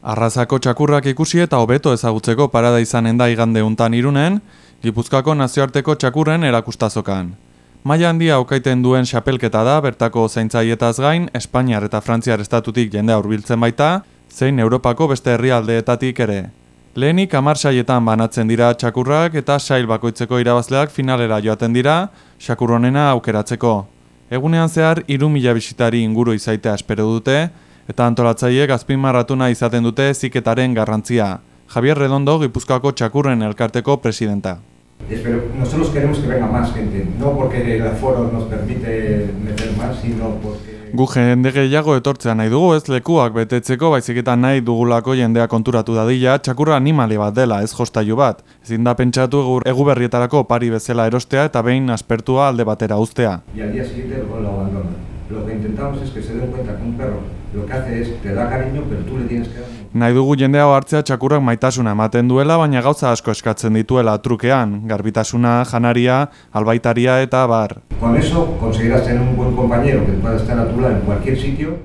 Arrazako txakurrak ikusi eta hobeto ezagutzeko parada izanen da igande untan irunen, Gipuzkoako nazioarteko txakurren erakustazokan. Maia handia aukaiten duen xapelketa da bertako zeintzaietaz gain, Espainiar eta Frantziar estatutik jendea hurbiltzen baita, zein Europako beste herrialdeetatik ere. Lehenik amar saietan banatzen dira txakurrak eta sail bakoitzeko irabazleak finalera joaten dira, xakurronena aukeratzeko. Egunean zehar, iru bisitari inguru izaitea espero dute, eta antolatzaileek azpimarratuna izaten dute ziketaren garrantzia. Javier Redondo, Gipuzkoako txakurren elkarteko presidenta. Pero nosotros queremos que venga más gente, no porque el aforo nos permite meter más, sino porque... Gu jende gehiago etortzea nahi dugu ez lekuak betetzeko baizik eta nahi dugulako jendea konturatu dadila txakurra animali bat dela ez jostailu bat. Ezin da pentsatu egur eguberrietarako pari bezala erostea eta behin aspertua alde batera uztea. Y al día siguiente lo abandona. Lo que intentamos es que se den cuenta que un perro lo que hace es te da cariño, pero tú le tienes que dar... Nahi dugu jendea hartzea txakurrak maitasuna ematen duela, baina gauza asko eskatzen dituela trukean, garbitasuna, janaria, albaitaria eta bar. Con eso conseguirás tener un buen compañero que pueda estar a tu lado en cualquier sitio.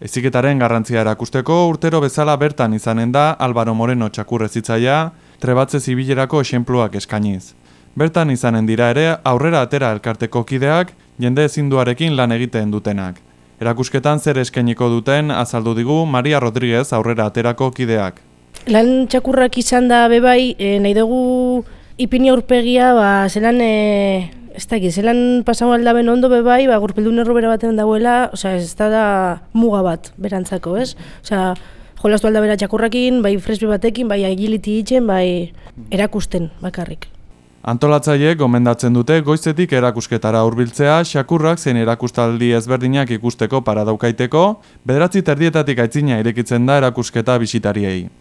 Eziketaren garrantzia erakusteko urtero bezala bertan izanen da Álvaro Moreno txakurrezitzaia, trebatze zibilerako esenpluak eskainiz. Bertan izanen dira ere aurrera atera elkarteko kideak jende ezinduarekin lan egiten dutenak. Erakusketan zer eskainiko duten azaldu digu Maria Rodríguez aurrera aterako kideak. Lan txakurrak izan da bebai, e, nahi dugu ipini aurpegia, ba, zelan, e, ez da zelan pasau aldaben ondo bebai, ba, gurpildun errobera baten dagoela, osea, ez da muga bat, berantzako, ez? Osea, jolaztu aldabera txakurrakin, bai fresbi batekin, bai agiliti itzen, bai erakusten bakarrik. Antolatzaileek gomendatzen dute goizetik erakusketara hurbiltzea, xakurrak zein erakustaldi ezberdinak ikusteko paradaukaiteko, bederatzi terdietatik aitzina irekitzen da erakusketa bisitariei.